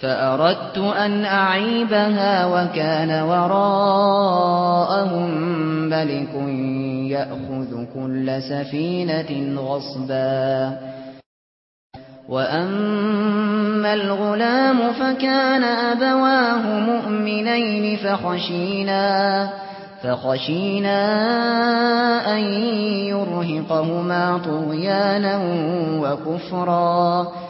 فأردت أن أعيبها وكان وراءهم بلك يأخذ كل سفينة غصبا. وأما الغلام فكان أبواه مؤمنين فخشينا فخشينا أن يرهقهما طغيانا وكفرا.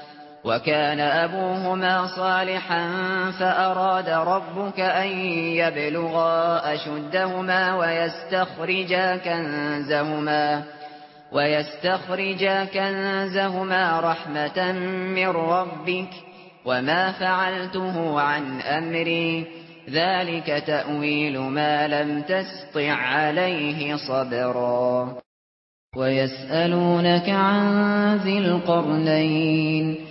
وكان أبوهما صالحا فأراد ربك أن يبلغا أشدهما ويستخرجا كنزهما ويستخرجا كنزهما رحمة من ربك وما فعلته عن أمري ذلك تأويل ما لم تسطع عليه صبرا ويسألونك عن ذي القرنين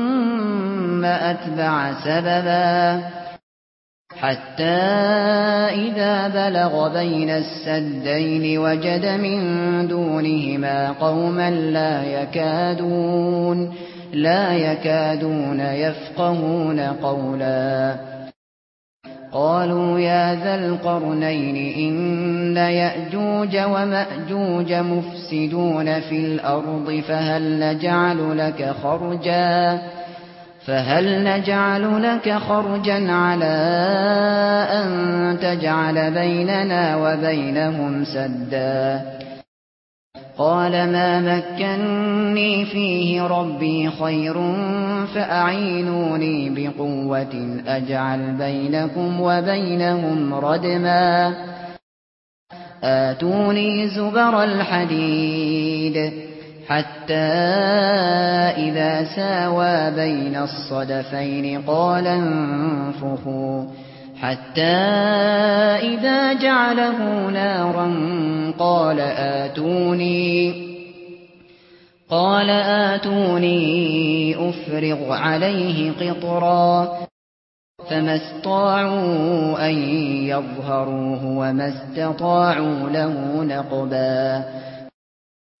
ثم أتبع سببا حتى إذا بلغ بين السدين وجد من دونهما قوما لا يكادون لا يكادون يفقهون قولا قالوا يا ذا القرنين إن يأجوج ومأجوج مفسدون في الأرض فهل نجعل لك خرجاً فهل نجعل لك خرجا على أن تجعل بيننا وبينهم سدا قال ما مكنني فيه ربي خير فأعينوني بقوة أجعل بينكم وبينهم ردما آتوني زبر الحديد حتى إذا ساوى بين الصدفين قال انفخوا حتى إذا جعله نارا قال آتوني قال آتوني أفرغ عليه قطرا فما استطاعوا أن يظهروه وما استطاعوا له نقبا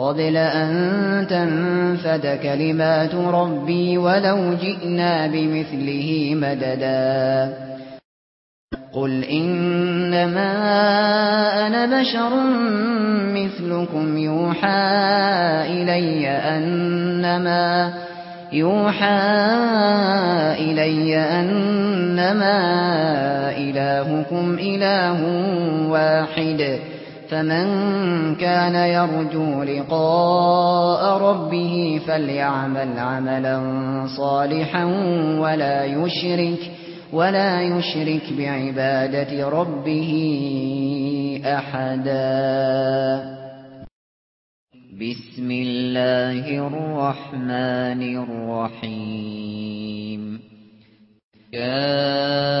قبل أن تنفد كلمات ربي ولو جئنا بمثله مددا. قل إنما أنا بشر مثلكم يوحى إلي أنما يوحى إلي أنما إلهكم إله واحد. فمن كان يرجو لقاء ربه فليعمل عملا صالحا ولا يشرك ولا يشرك بعبادة ربه أحدا. بسم الله الرحمن الرحيم. يا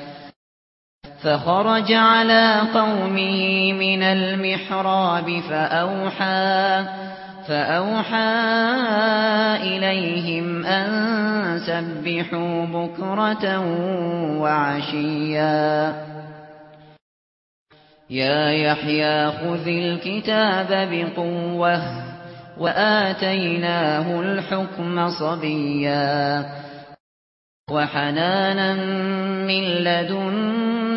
فخرج على قومه من المحراب فأوحى فأوحى إليهم أن سبحوا بكرة وعشيا. يا يحيى خذ الكتاب بقوة وآتيناه الحكم صبيا. وحنانا من لدن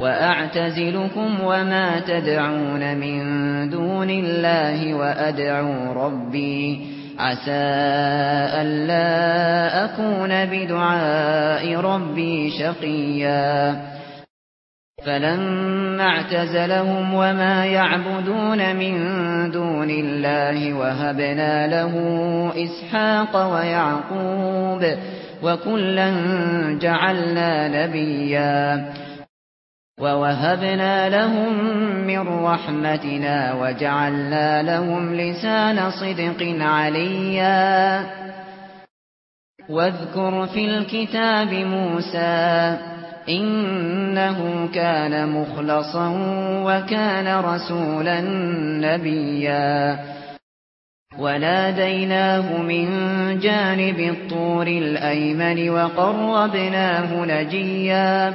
وَأَعْتَزِلُكُمْ وَمَا تَدْعُونَ مِن دُونِ اللَّهِ وَأَدْعُو رَبِّي عَسَى أَلَّا أَكُونَ بِدُعَاءِ رَبِّي شَقِيًّا فَلَمَّا اعْتَزَلَهُمْ وَمَا يَعْبُدُونَ مِن دُونِ اللَّهِ وَهَبْنَا لَهُ إِسْحَاقَ وَيَعْقُوبَ وَكُلًّا جَعَلْنَا نَبِيًّا وَوَهَبْنَا لَهُم مِّن رَّحْمَتِنَا وَجَعَلْنَا لَهُمْ لِسَانَ صِدْقٍ عَلِيًّا وَاذْكُرْ فِي الْكِتَابِ مُوسَى إِنَّهُ كَانَ مُخْلَصًا وَكَانَ رَسُولًا نَّبِيًّا وَنَادَيْنَاهُ مِن جَانِبِ الطُّورِ الْأَيْمَنِ وَقَرَّبْنَاهُ نَجِيًّا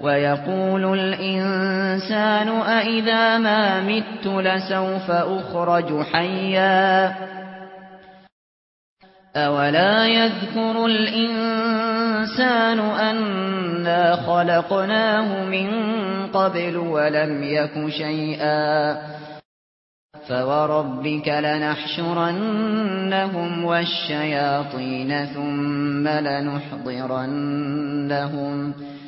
ويقول الإنسان أئذا ما مت لسوف أخرج حيا أولا يذكر الإنسان أنا خلقناه من قبل ولم يك شيئا فوربك لنحشرنهم والشياطين ثم لنحضرنهم ثم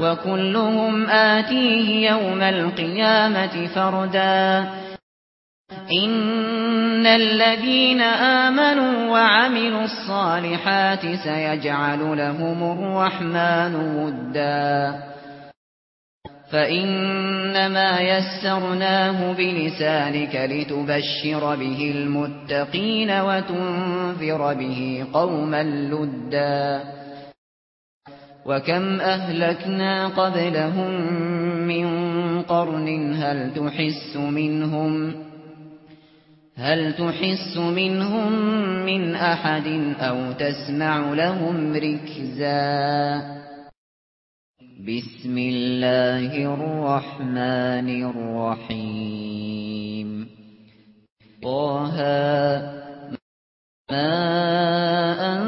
وَكُلُّهُمْ آتِيهِ يَوْمَ الْقِيَامَةِ فَرْدًا إِنَّ الَّذِينَ آمَنُوا وَعَمِلُوا الصَّالِحَاتِ سَيَجْعَلُ لَهُمُ الرَّحْمَنُ وُدًّا فَإِنَّمَا يَسَّرْنَاهُ بِلِسَانِكَ لِتُبَشِّرَ بِهِ الْمُتَّقِينَ وَتُنذِرَ بِهِ قَوْمًا لُّدًّا وَكَمْ أَهْلَكْنَا قَبْلَهُمْ مِنْ قَرْنٍ هَلْ تُحِسُّ مِنْهُمْ هَلْ تُحِسُّ مِنْهُمْ مِنْ أَحَدٍ أَوْ تَسْمَعُ لَهُمْ رِكْزًا بِسْمِ اللَّهِ الرَّحْمَنِ الرَّحِيمِ طه ما أن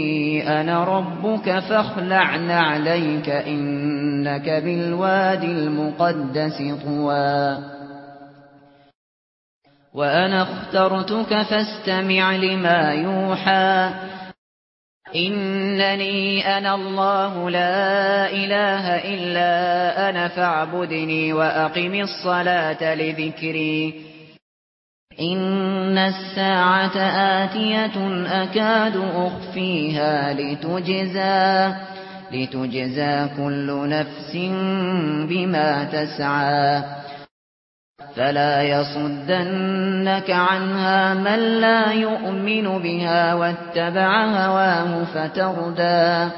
أنا ربك فاخلعن عليك إنك بالوادي المقدس طوى وأنا اخترتك فاستمع لما يوحى إنني أنا الله لا إله إلا أنا فاعبدني وأقم الصلاة لذكري ان الساعة اتيه اكاد اخفيها لتجزى لتجزى كل نفس بما تسعى. فلا يصدنك عنها من لا يؤمن بها واتبع هواه فتردى.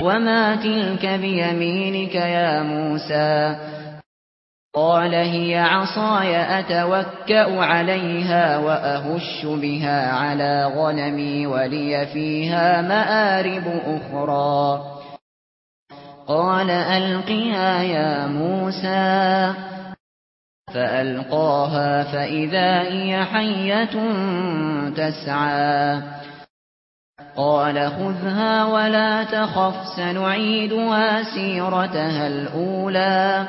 وما تلك بيمينك يا موسى. قال هي عصاي أتوكأ عليها وأهش بها على غنمي ولي فيها مآرب أخرى. قال القيها يا موسى. فألقاها فإذا هي حية تسعى. قال خذها ولا تخف سنعيدها سيرتها الأولى.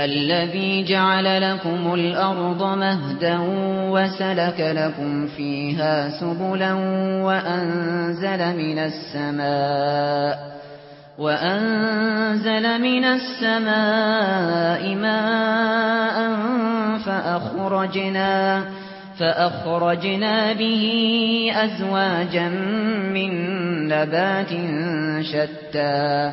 الذي جعل لكم الأرض مهدا وسلك لكم فيها سبلا وأنزل من السماء وأنزل من السماء ماء فأخرجنا فأخرجنا به أزواجا من نبات شتى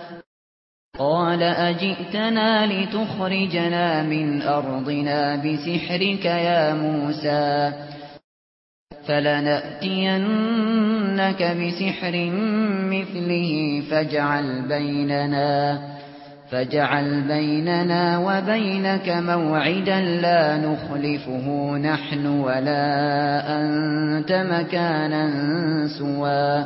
قال أجئتنا لتخرجنا من أرضنا بسحرك يا موسى فلنأتينك بسحر مثله فاجعل بيننا فاجعل بيننا وبينك موعدا لا نخلفه نحن ولا أنت مكانا سوى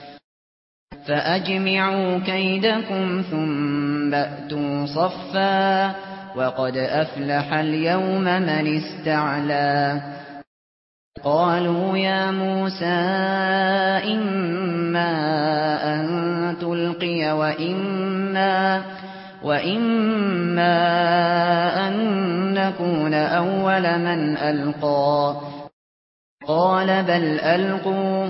فأجمعوا كيدكم ثم ائْتُوا صفا وقد أفلح اليوم من اسْتَعْلَى. قالوا يا موسى إما أن تلقي وإما, وإما أن نكون أول من ألقى. قال بل ألقوا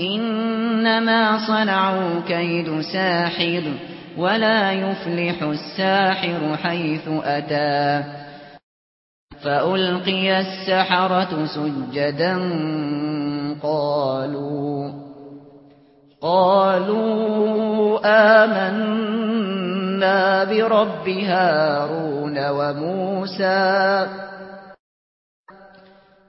إنما صنعوا كيد ساحر ولا يفلح الساحر حيث أتى. فألقي السحرة سجدا قالوا قالوا آمنا برب هارون وموسى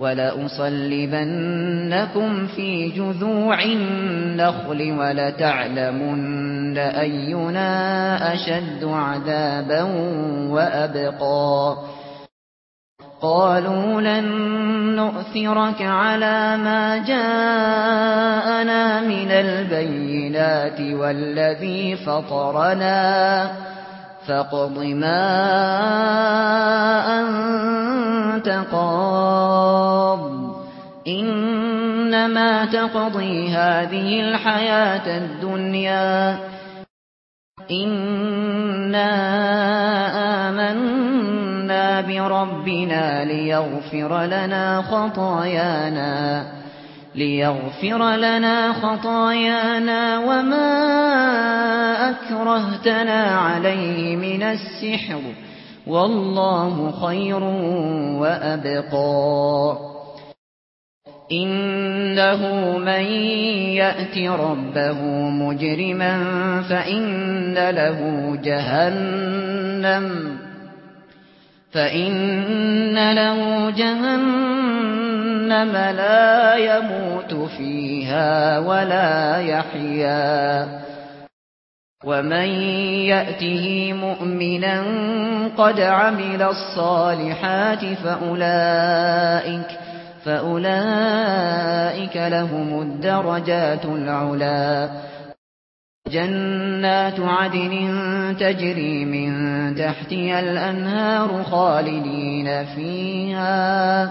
ولا اصلبنكم في جذوع النخل ولا تعلمن أينا أشد عذابا وأبقى. قالوا لن نؤثرك على ما جاءنا من البينات والذي فطرنا فاقض ما أنت قاض. إنما تقضي هذه الحياة الدنيا. إنا آمنا بربنا ليغفر لنا خطايانا. ليغفر لنا خطايانا وما أكرهتنا عليه من السحر والله خير وأبقى إنه من يأتي ربه مجرما فإن له جهنم فإن له جهنم جهنم لا يموت فيها ولا يحيا ومن يأته مؤمنا قد عمل الصالحات فأولئك فأولئك لهم الدرجات العلا جنات عدن تجري من تحتها الأنهار خالدين فيها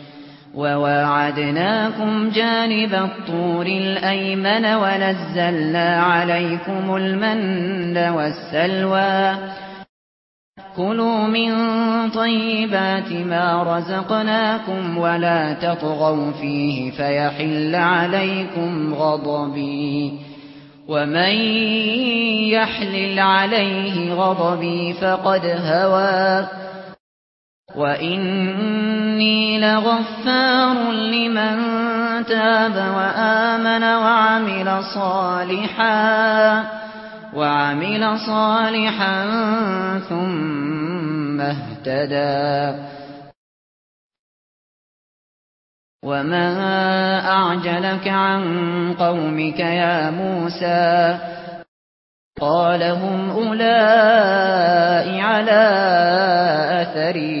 وواعدناكم جانب الطور الأيمن ونزلنا عليكم المند والسلوى كلوا من طيبات ما رزقناكم ولا تطغوا فيه فيحل عليكم غضبي ومن يحلل عليه غضبي فقد هواه وَإِنِّي لَغَفَّارٌ لِّمَن تَابَ وَآمَنَ وَعَمِلَ صَالِحًا وَعَمِلَ صَالِحًا ثُمَّ اهْتَدَى وَمَا أَعْجَلَكَ عَن قَوْمِكَ يَا مُوسَى قَالَ هُمْ أُولَاءِ عَلَى أَثَرِي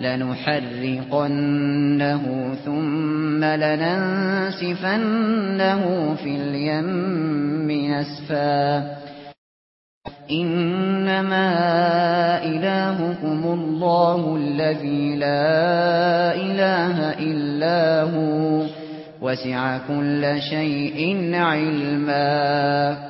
لنحرقنه ثم لننسفنه في اليم أسفا إنما إلهكم الله الذي لا إله إلا هو. وسع كل شيء علما.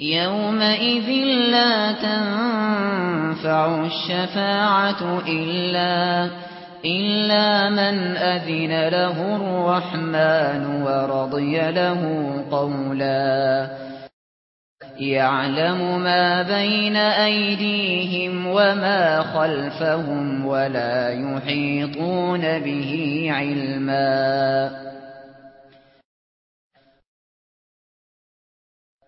يومئذ لا تنفع الشفاعة إلا إلا من أذن له الرحمن ورضي له قولا. يعلم ما بين أيديهم وما خلفهم ولا يحيطون به علما.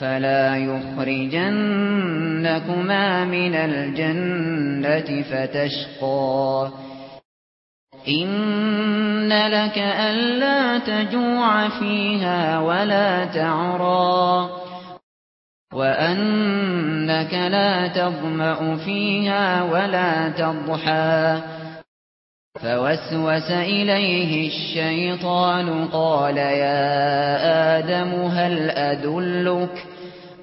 فلا يخرجنكما من الجنة فتشقى. إن لك ألا تجوع فيها ولا تعرى. وأنك لا تضمأ فيها ولا تضحى. فوسوس إليه الشيطان قال يا آدم هل أدلك؟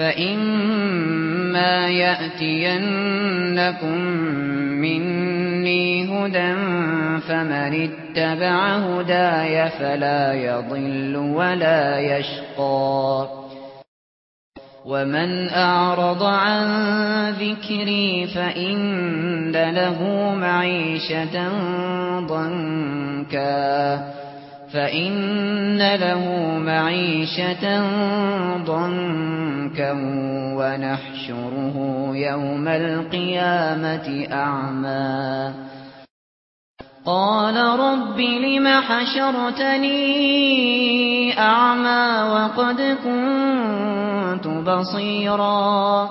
فَإِمَّا يَأْتِيَنَّكُم مِّنِّي هُدًى فَمَنِ اتَّبَعَ هُدَايَ فَلَا يَضِلُّ وَلَا يَشْقَى وَمَنْ أَعْرَضَ عَن ذِكْرِي فَإِنَّ لَهُ مَعِيشَةً ضَنكًا فَإِنَّ لَهُ مَعِيشَةً ضَنكًا وَنَحْشُرُهُ يَوْمَ الْقِيَامَةِ أَعْمَى قَالَ رَبِّ لِمَ حَشَرْتَنِي أَعْمَى وَقَدْ كُنْتُ بَصِيرًا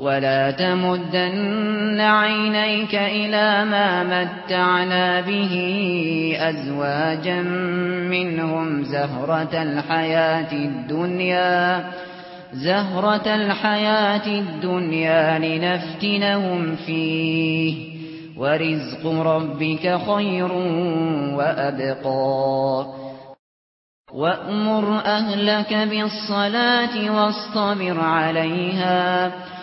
ولا تمدن عينيك إلى ما متعنا به أزواجا منهم زهرة الحياة الدنيا زهرة الحياة الدنيا لنفتنهم فيه. ورزق ربك خير وأبقى. وأمر أهلك بالصلاة واصطبر عليها. وَأَمُرْ أَهْلَكَ بِالصَّلَاةِ عَلَيْهَا